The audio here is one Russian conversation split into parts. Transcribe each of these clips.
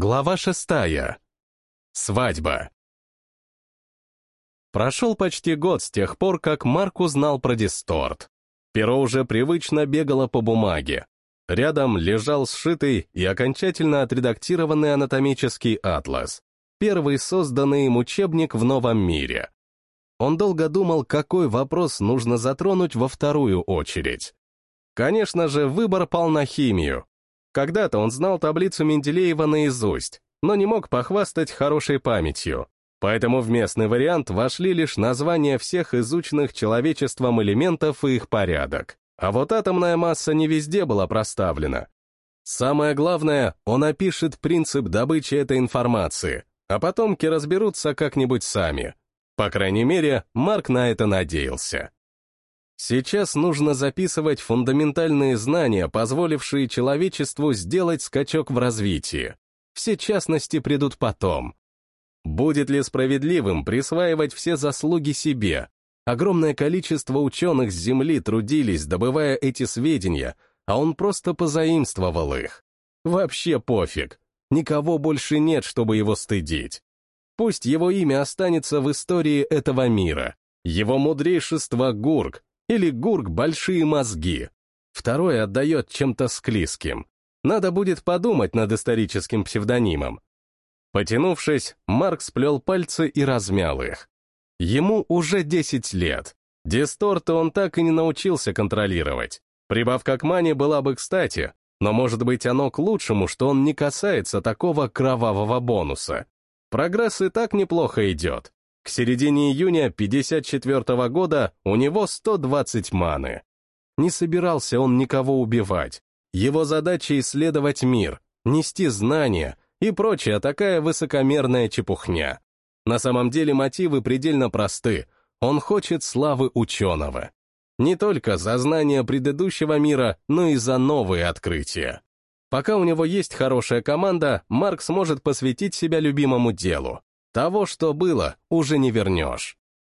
Глава шестая. Свадьба. Прошел почти год с тех пор, как Марк узнал про дисторт. Перо уже привычно бегало по бумаге. Рядом лежал сшитый и окончательно отредактированный анатомический атлас, первый созданный им учебник в новом мире. Он долго думал, какой вопрос нужно затронуть во вторую очередь. Конечно же, выбор пал на химию, когда-то он знал таблицу Менделеева наизусть, но не мог похвастать хорошей памятью. Поэтому в местный вариант вошли лишь названия всех изученных человечеством элементов и их порядок. А вот атомная масса не везде была проставлена. Самое главное, он опишет принцип добычи этой информации, а потомки разберутся как-нибудь сами. По крайней мере, Марк на это надеялся. Сейчас нужно записывать фундаментальные знания, позволившие человечеству сделать скачок в развитии. Все частности придут потом. Будет ли справедливым присваивать все заслуги себе? Огромное количество ученых с Земли трудились, добывая эти сведения, а он просто позаимствовал их. Вообще пофиг. Никого больше нет, чтобы его стыдить. Пусть его имя останется в истории этого мира. Его мудрейшество Гурк, или Гурк «Большие мозги». Второе отдает чем-то склизким. Надо будет подумать над историческим псевдонимом. Потянувшись, Марк сплел пальцы и размял их. Ему уже 10 лет. Дисторты он так и не научился контролировать. Прибавка к мане была бы кстати, но может быть оно к лучшему, что он не касается такого кровавого бонуса. Прогресс и так неплохо идет. К середине июня 54 -го года у него 120 маны. Не собирался он никого убивать. Его задача исследовать мир, нести знания и прочая такая высокомерная чепухня. На самом деле мотивы предельно просты. Он хочет славы ученого. Не только за знания предыдущего мира, но и за новые открытия. Пока у него есть хорошая команда, Марк сможет посвятить себя любимому делу. Того, что было, уже не вернешь.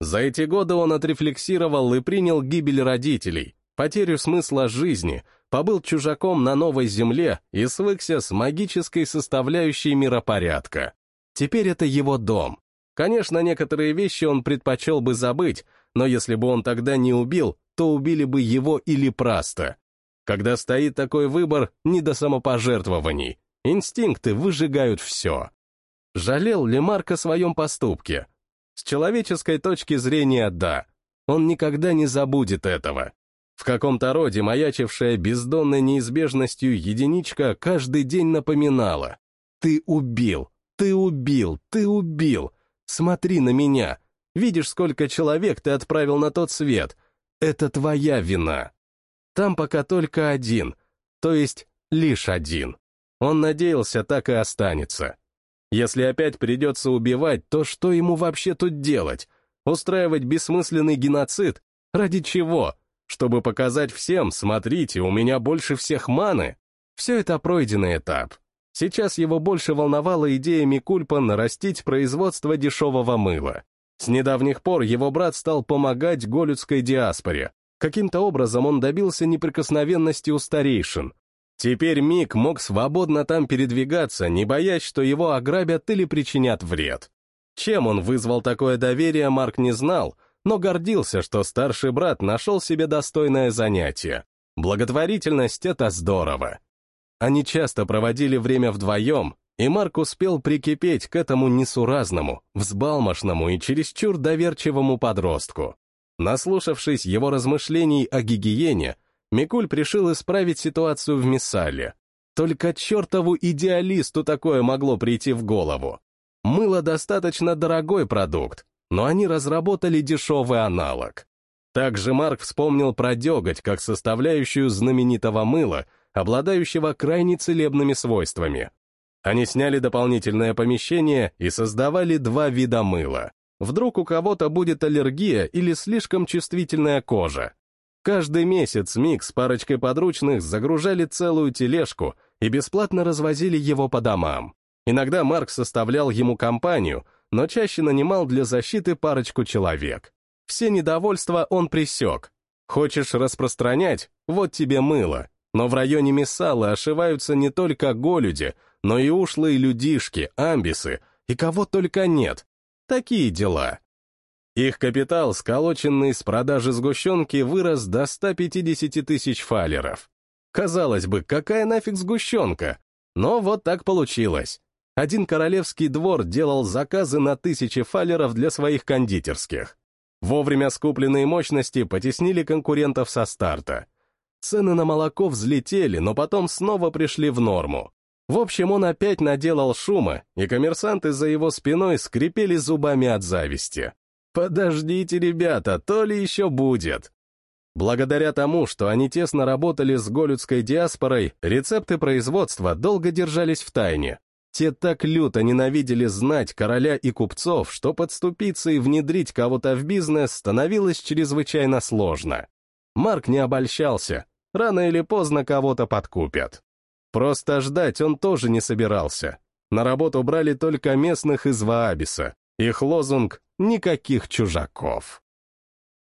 За эти годы он отрефлексировал и принял гибель родителей, потерю смысла жизни, побыл чужаком на новой земле и свыкся с магической составляющей миропорядка. Теперь это его дом. Конечно, некоторые вещи он предпочел бы забыть, но если бы он тогда не убил, то убили бы его или Праста. Когда стоит такой выбор, не до самопожертвований. Инстинкты выжигают все. Жалел ли Марк о своем поступке? С человеческой точки зрения, да. Он никогда не забудет этого. В каком-то роде маячившая бездонной неизбежностью единичка каждый день напоминала. «Ты убил! Ты убил! Ты убил! Смотри на меня! Видишь, сколько человек ты отправил на тот свет! Это твоя вина!» Там пока только один, то есть лишь один. Он надеялся, так и останется. Если опять придется убивать, то что ему вообще тут делать? Устраивать бессмысленный геноцид? Ради чего? Чтобы показать всем, смотрите, у меня больше всех маны? Все это пройденный этап. Сейчас его больше волновала идея Микульпа нарастить производство дешевого мыла. С недавних пор его брат стал помогать голюдской диаспоре. Каким-то образом он добился неприкосновенности у старейшин, Теперь Мик мог свободно там передвигаться, не боясь, что его ограбят или причинят вред. Чем он вызвал такое доверие, Марк не знал, но гордился, что старший брат нашел себе достойное занятие. Благотворительность — это здорово. Они часто проводили время вдвоем, и Марк успел прикипеть к этому несуразному, взбалмошному и чересчур доверчивому подростку. Наслушавшись его размышлений о гигиене, Микуль пришил исправить ситуацию в Миссале. Только чертову идеалисту такое могло прийти в голову. Мыло достаточно дорогой продукт, но они разработали дешевый аналог. Также Марк вспомнил про деготь как составляющую знаменитого мыла, обладающего крайне целебными свойствами. Они сняли дополнительное помещение и создавали два вида мыла. Вдруг у кого-то будет аллергия или слишком чувствительная кожа. Каждый месяц Мик с парочкой подручных загружали целую тележку и бесплатно развозили его по домам. Иногда Марк составлял ему компанию, но чаще нанимал для защиты парочку человек. Все недовольства он присек. Хочешь распространять? Вот тебе мыло. Но в районе Мессалы ошиваются не только голюди, но и ушлые людишки, амбисы и кого только нет. Такие дела. Их капитал, сколоченный с продажи сгущенки, вырос до 150 тысяч фалеров. Казалось бы, какая нафиг сгущенка? Но вот так получилось. Один королевский двор делал заказы на тысячи фалеров для своих кондитерских. Вовремя скупленные мощности потеснили конкурентов со старта. Цены на молоко взлетели, но потом снова пришли в норму. В общем, он опять наделал шума, и коммерсанты за его спиной скрипели зубами от зависти. «Подождите, ребята, то ли еще будет!» Благодаря тому, что они тесно работали с голюдской диаспорой, рецепты производства долго держались в тайне. Те так люто ненавидели знать короля и купцов, что подступиться и внедрить кого-то в бизнес становилось чрезвычайно сложно. Марк не обольщался, рано или поздно кого-то подкупят. Просто ждать он тоже не собирался. На работу брали только местных из Ваабиса. Их лозунг «Никаких чужаков».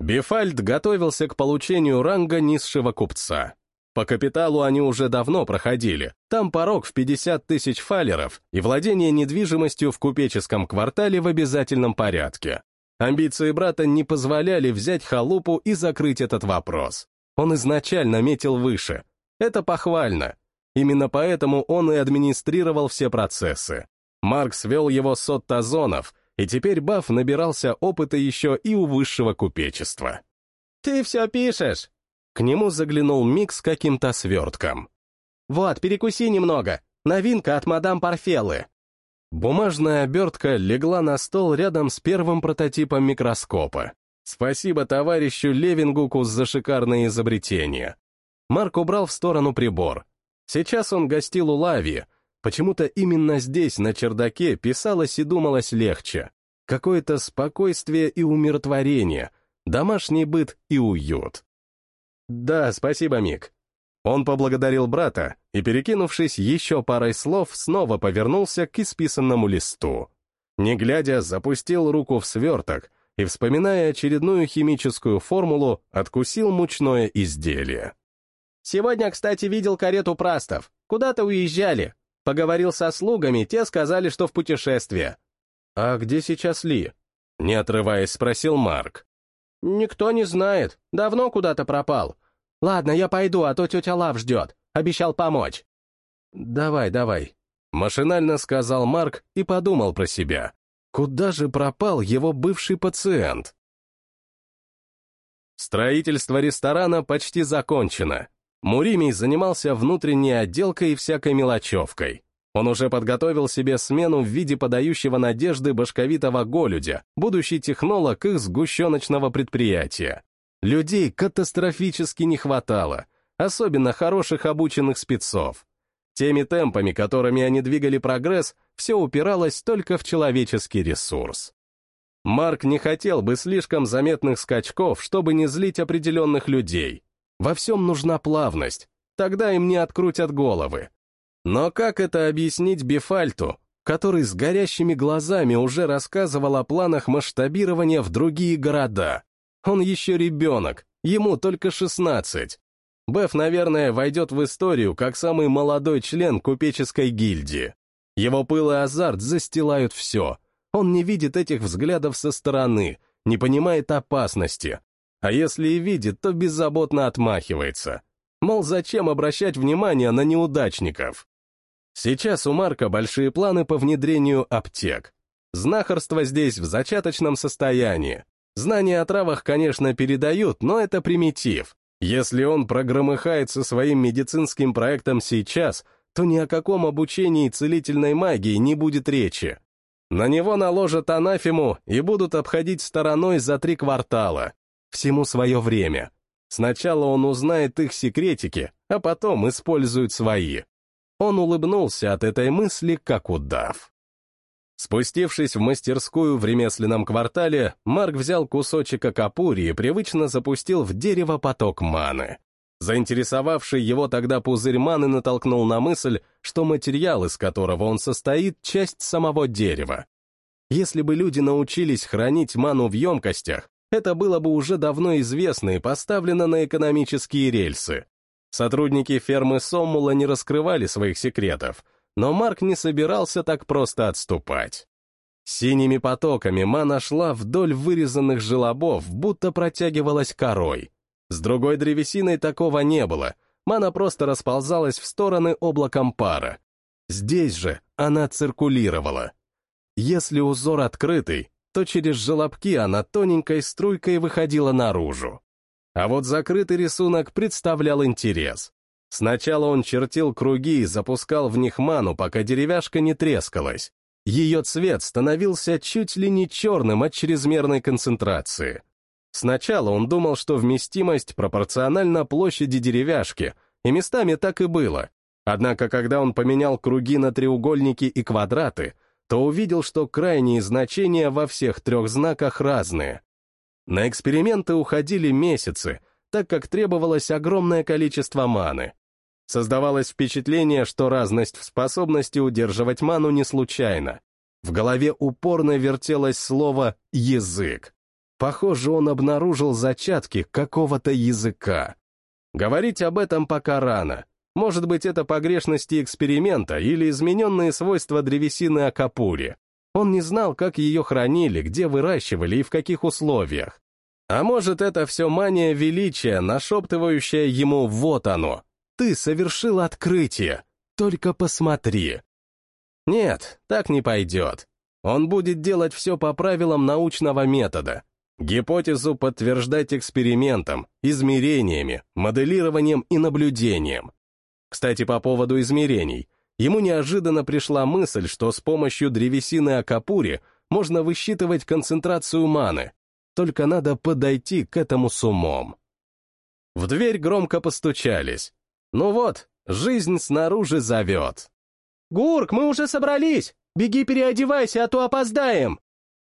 Бифальд готовился к получению ранга низшего купца. По капиталу они уже давно проходили. Там порог в 50 тысяч фалеров и владение недвижимостью в купеческом квартале в обязательном порядке. Амбиции брата не позволяли взять халупу и закрыть этот вопрос. Он изначально метил выше. Это похвально. Именно поэтому он и администрировал все процессы. Марк свел его с оттазонов, и теперь Баф набирался опыта еще и у высшего купечества. «Ты все пишешь!» К нему заглянул Мик с каким-то свертком. «Вот, перекуси немного. Новинка от мадам Парфеллы». Бумажная обертка легла на стол рядом с первым прототипом микроскопа. Спасибо товарищу Левингуку за шикарное изобретение. Марк убрал в сторону прибор. Сейчас он гостил у Лави, Почему-то именно здесь, на чердаке, писалось и думалось легче. Какое-то спокойствие и умиротворение, домашний быт и уют. «Да, спасибо, Мик». Он поблагодарил брата и, перекинувшись еще парой слов, снова повернулся к исписанному листу. Не глядя, запустил руку в сверток и, вспоминая очередную химическую формулу, откусил мучное изделие. «Сегодня, кстати, видел карету прастов. Куда-то уезжали. Поговорил со слугами, те сказали, что в путешествие. «А где сейчас Ли?» Не отрываясь, спросил Марк. «Никто не знает. Давно куда-то пропал. Ладно, я пойду, а то тетя Лав ждет. Обещал помочь». «Давай, давай», — машинально сказал Марк и подумал про себя. Куда же пропал его бывший пациент? Строительство ресторана почти закончено. Муримий занимался внутренней отделкой и всякой мелочевкой. Он уже подготовил себе смену в виде подающего надежды башковитого голюдя, будущий технолог их сгущеночного предприятия. Людей катастрофически не хватало, особенно хороших обученных спецов. Теми темпами, которыми они двигали прогресс, все упиралось только в человеческий ресурс. Марк не хотел бы слишком заметных скачков, чтобы не злить определенных людей, во всем нужна плавность, тогда им не открутят головы. Но как это объяснить Бифальту, который с горящими глазами уже рассказывал о планах масштабирования в другие города? Он еще ребенок, ему только 16. Беф, наверное, войдет в историю как самый молодой член купеческой гильдии. Его пыл и азарт застилают все. Он не видит этих взглядов со стороны, не понимает опасности, а если и видит, то беззаботно отмахивается. Мол, зачем обращать внимание на неудачников? Сейчас у Марка большие планы по внедрению аптек. Знахарство здесь в зачаточном состоянии. Знания о травах, конечно, передают, но это примитив. Если он прогромыхает со своим медицинским проектом сейчас, то ни о каком обучении целительной магии не будет речи. На него наложат анафему и будут обходить стороной за три квартала. Всему свое время. Сначала он узнает их секретики, а потом использует свои. Он улыбнулся от этой мысли, как удав. Спустившись в мастерскую в ремесленном квартале, Марк взял кусочек акапури и привычно запустил в дерево поток маны. Заинтересовавший его тогда пузырь маны натолкнул на мысль, что материал, из которого он состоит, часть самого дерева. Если бы люди научились хранить ману в емкостях, это было бы уже давно известно и поставлено на экономические рельсы. Сотрудники фермы Соммула не раскрывали своих секретов, но Марк не собирался так просто отступать. Синими потоками мана шла вдоль вырезанных желобов, будто протягивалась корой. С другой древесиной такого не было, мана просто расползалась в стороны облаком пара. Здесь же она циркулировала. Если узор открытый, то через желобки она тоненькой струйкой выходила наружу. А вот закрытый рисунок представлял интерес. Сначала он чертил круги и запускал в них ману, пока деревяшка не трескалась. Ее цвет становился чуть ли не черным от чрезмерной концентрации. Сначала он думал, что вместимость пропорциональна площади деревяшки, и местами так и было. Однако, когда он поменял круги на треугольники и квадраты, то увидел, что крайние значения во всех трех знаках разные. На эксперименты уходили месяцы, так как требовалось огромное количество маны. Создавалось впечатление, что разность в способности удерживать ману не случайна. В голове упорно вертелось слово «язык». Похоже, он обнаружил зачатки какого-то языка. Говорить об этом пока рано. Может быть, это погрешности эксперимента или измененные свойства древесины Акапури. Он не знал, как ее хранили, где выращивали и в каких условиях. А может, это все мания величия, нашептывающая ему «вот оно», ты совершил открытие. Только посмотри. Нет, так не пойдет. Он будет делать все по правилам научного метода. Гипотезу подтверждать экспериментом, измерениями, моделированием и наблюдением. Кстати, по поводу измерений. Ему неожиданно пришла мысль, что с помощью древесины Акапури можно высчитывать концентрацию маны. Только надо подойти к этому с умом. В дверь громко постучались. Ну вот, жизнь снаружи зовет. «Гурк, мы уже собрались! Беги переодевайся, а то опоздаем!»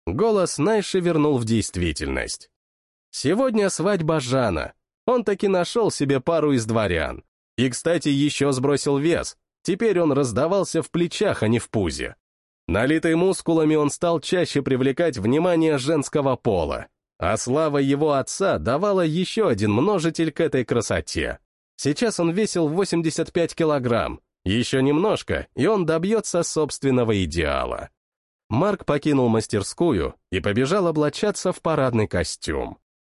Голос Найши вернул в действительность. Сегодня свадьба Жана. Он таки нашел себе пару из дворян. И, кстати, еще сбросил вес. Теперь он раздавался в плечах, а не в пузе. Налитый мускулами он стал чаще привлекать внимание женского пола. А слава его отца давала еще один множитель к этой красоте. Сейчас он весил 85 килограмм. Еще немножко, и он добьется собственного идеала. Марк покинул мастерскую и побежал облачаться в парадный костюм.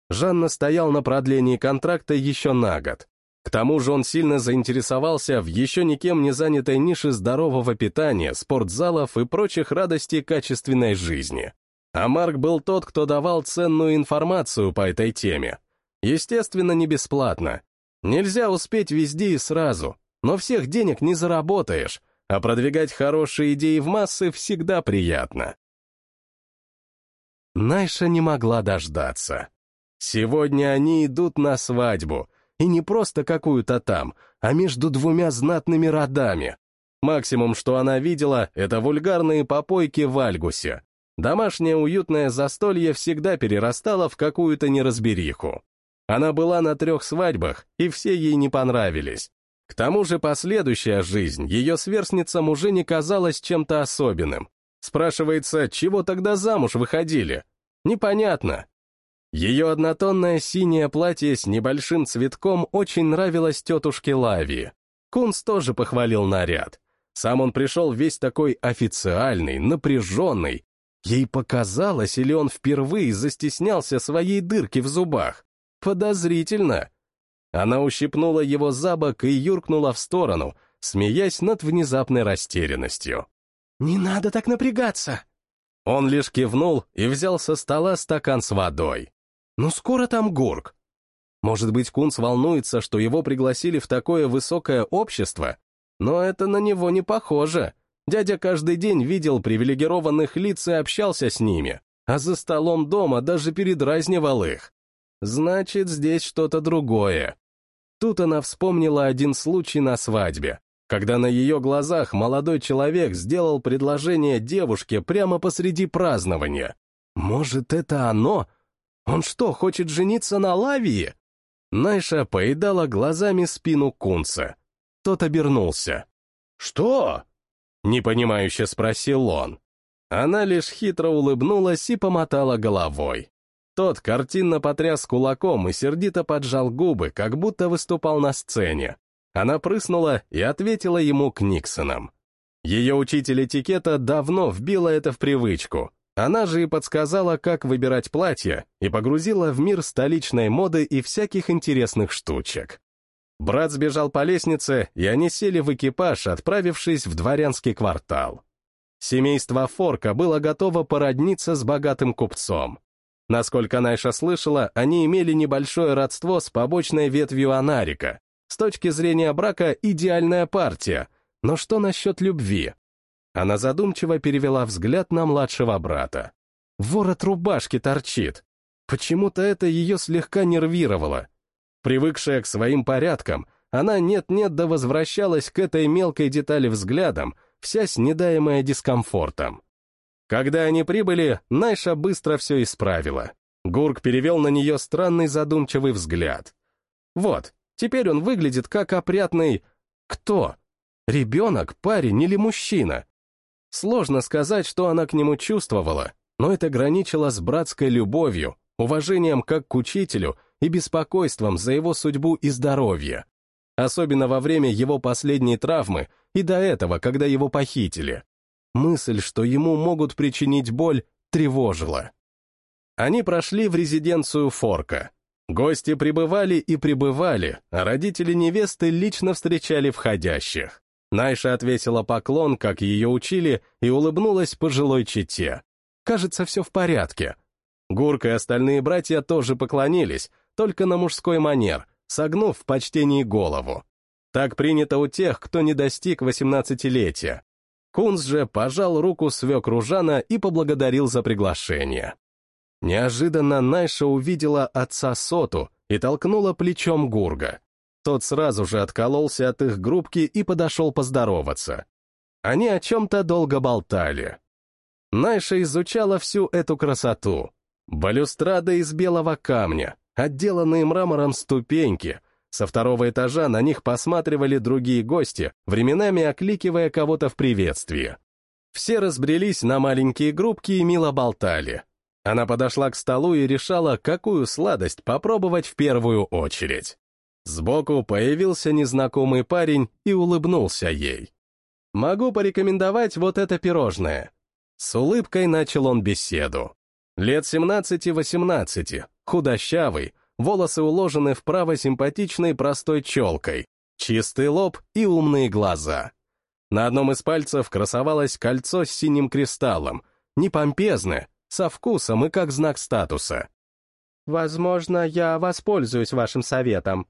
Жанна стоял на продлении контракта еще на год. К тому же он сильно заинтересовался в еще никем не занятой нише здорового питания, спортзалов и прочих радостей качественной жизни. А Марк был тот, кто давал ценную информацию по этой теме. Естественно, не бесплатно, Нельзя успеть везде и сразу, но всех денег не заработаешь, а продвигать хорошие идеи в массы всегда приятно. Найша не могла дождаться. Сегодня они идут на свадьбу, и не просто какую-то там, а между двумя знатными родами. Максимум, что она видела, это вульгарные попойки в Альгусе. Домашнее уютное застолье всегда перерастало в какую-то неразбериху. Она была на трех свадьбах, и все ей не понравились. К тому же последующая жизнь ее сверстницам уже не казалась чем-то особенным. Спрашивается, чего тогда замуж выходили? Непонятно. Ее однотонное синее платье с небольшим цветком очень нравилось тетушке Лавии. Кунс тоже похвалил наряд. Сам он пришел весь такой официальный, напряженный. Ей показалось, или он впервые застеснялся своей дырки в зубах. Подозрительно. Она ущипнула его за бок и юркнула в сторону, смеясь над внезапной растерянностью. «Не надо так напрягаться!» Он лишь кивнул и взял со стола стакан с водой. «Ну скоро там Гурк. Может быть, Кунц волнуется, что его пригласили в такое высокое общество? Но это на него не похоже. Дядя каждый день видел привилегированных лиц и общался с ними, а за столом дома даже передразнивал их. Значит, здесь что-то другое. Тут она вспомнила один случай на свадьбе, когда на ее глазах молодой человек сделал предложение девушке прямо посреди празднования. Может, это оно? Он что, хочет жениться на Лавии? Найша поедала глазами спину Кунца. Тот обернулся. «Что?» — непонимающе спросил он. Она лишь хитро улыбнулась и помотала головой. тот картинно потряс кулаком и сердито поджал губы, как будто выступал на сцене. Она прыснула и ответила ему Книксоном. Ее учитель этикета давно вбила это в привычку. Она же и подсказала, как выбирать платье, и погрузила в мир столичной моды и всяких интересных штучек. Брат сбежал по лестнице, и они сели в экипаж, отправившись в дворянский квартал. Семейство Форка было готово породниться с богатым купцом. Насколько Найша слышала, они имели небольшое родство с побочной ветвью Анарика. С точки зрения брака идеальная партия, но что насчет любви? Она задумчиво перевела взгляд на младшего брата. Ворот рубашки торчит. Почему-то это ее слегка нервировало. Привыкшая к своим порядкам, она нет-нет да возвращалась к этой мелкой детали взглядом, вся снедаемая дискомфортом. Когда они прибыли, Найша быстро все исправила. Гурк перевел на нее странный задумчивый взгляд. Вот, теперь он выглядит как опрятный... Кто? Ребенок, парень или мужчина? Сложно сказать, что она к нему чувствовала, но это граничило с братской любовью, уважением как к учителю и беспокойством за его судьбу и здоровье. Особенно во время его последней травмы и до этого, когда его похитили. Мысль, что ему могут причинить боль, тревожила. Они прошли в резиденцию Форка. Гости прибывали и прибывали, а родители невесты лично встречали входящих. Найша отвесила поклон, как ее учили, и улыбнулась пожилой чете. Кажется, все в порядке. Гурка и остальные братья тоже поклонились, только на мужской манер, согнув в почтении голову. Так принято у тех, кто не достиг восемнадцатилетия. Кунс же пожал руку свекру Жана и поблагодарил за приглашение. Неожиданно Найша увидела отца Соту и толкнула плечом Гурга. Тот сразу же откололся от их группки и подошел поздороваться. Они о чем-то долго болтали. Найша изучала всю эту красоту. Балюстрада из белого камня, отделанные мрамором ступеньки. Со второго этажа на них посматривали другие гости, временами окликивая кого-то в приветствии. Все разбрелись на маленькие группки и мило болтали. Она подошла к столу и решала, какую сладость попробовать в первую очередь. Сбоку появился незнакомый парень и улыбнулся ей. «Могу порекомендовать вот это пирожное». С улыбкой начал он беседу. Лет 17-18, худощавый, волосы уложены вправо симпатичной простой челкой, чистый лоб и умные глаза. На одном из пальцев красовалось кольцо с синим кристаллом, не помпезное, со вкусом и как знак статуса. «Возможно, я воспользуюсь вашим советом»,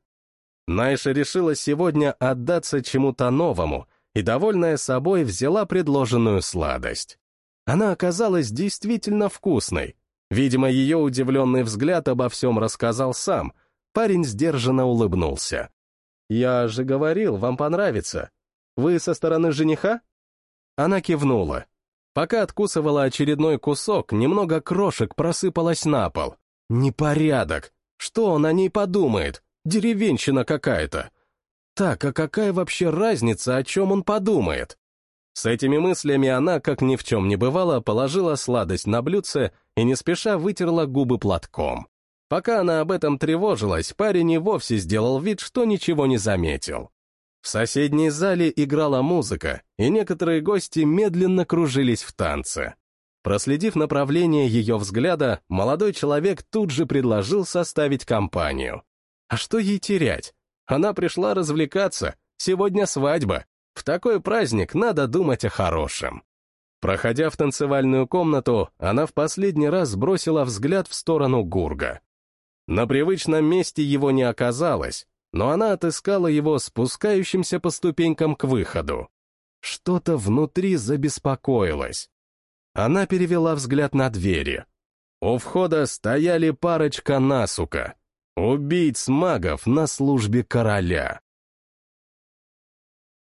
Найша решила сегодня отдаться чему-то новому и, довольная собой, взяла предложенную сладость. Она оказалась действительно вкусной. Видимо, ее удивленный взгляд обо всем рассказал сам. Парень сдержанно улыбнулся. «Я же говорил, вам понравится. Вы со стороны жениха?» Она кивнула. Пока откусывала очередной кусок, немного крошек просыпалось на пол. Непорядок. Что он о ней подумает? Деревенщина какая-то. Так, а какая вообще разница, о чем он подумает? С этими мыслями она, как ни в чем не бывало, положила сладость на блюдце и не спеша вытерла губы платком. Пока она об этом тревожилась, парень и вовсе сделал вид, что ничего не заметил. В соседней зале играла музыка, и некоторые гости медленно кружились в танце. Проследив направление ее взгляда, молодой человек тут же предложил составить компанию. А что ей терять? Она пришла развлекаться, сегодня свадьба. В такой праздник надо думать о хорошем. Проходя в танцевальную комнату, она в последний раз бросила взгляд в сторону Гурга. На привычном месте его не оказалось, но она отыскала его спускающимся по ступенькам к выходу. Что-то внутри забеспокоилось. Она перевела взгляд на двери. У входа стояли парочка насука, Убийц магов на службе короля.